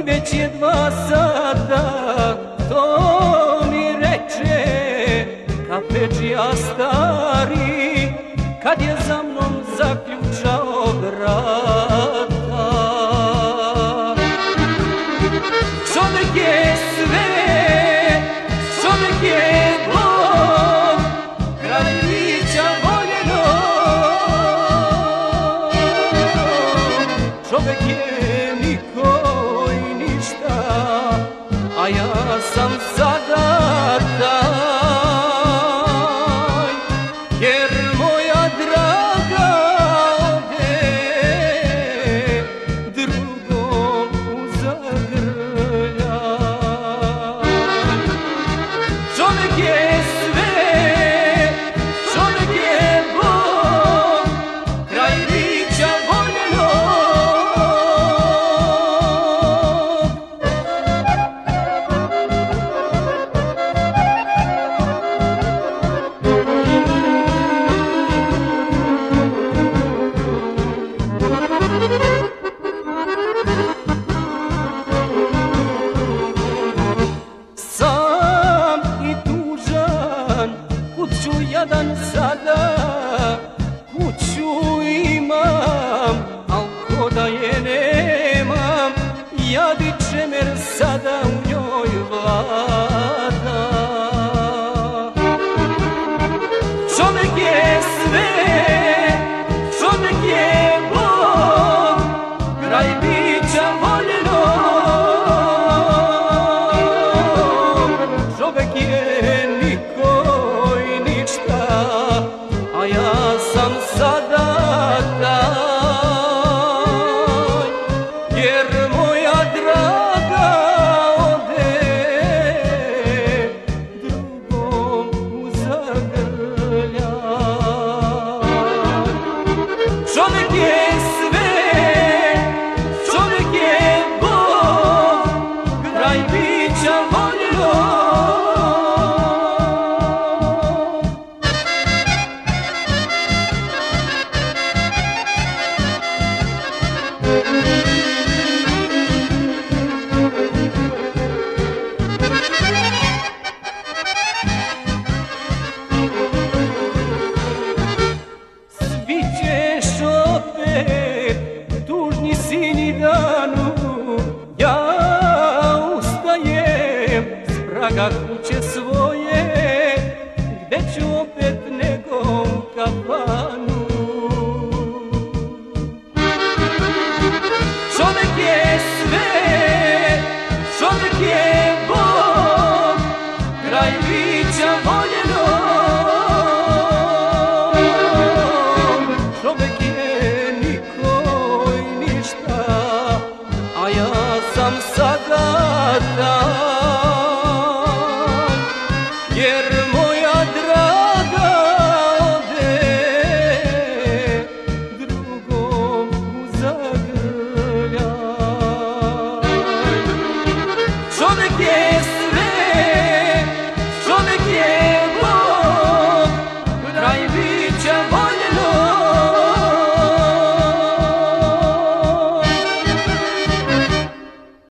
i već je dva sata To mi reče kafeđija stari Kad je za mnom zaključao vrata. Čovjek je sve, čovjek je Bog Kraljića voljeno Sam i tužan, kuću jadan ka kuće svoje, gde ću opet nego u kafanu. Čovek je sve, čovek je Bog, kraj bića voljeno. Čovek je niko i ništa, a ja sam sada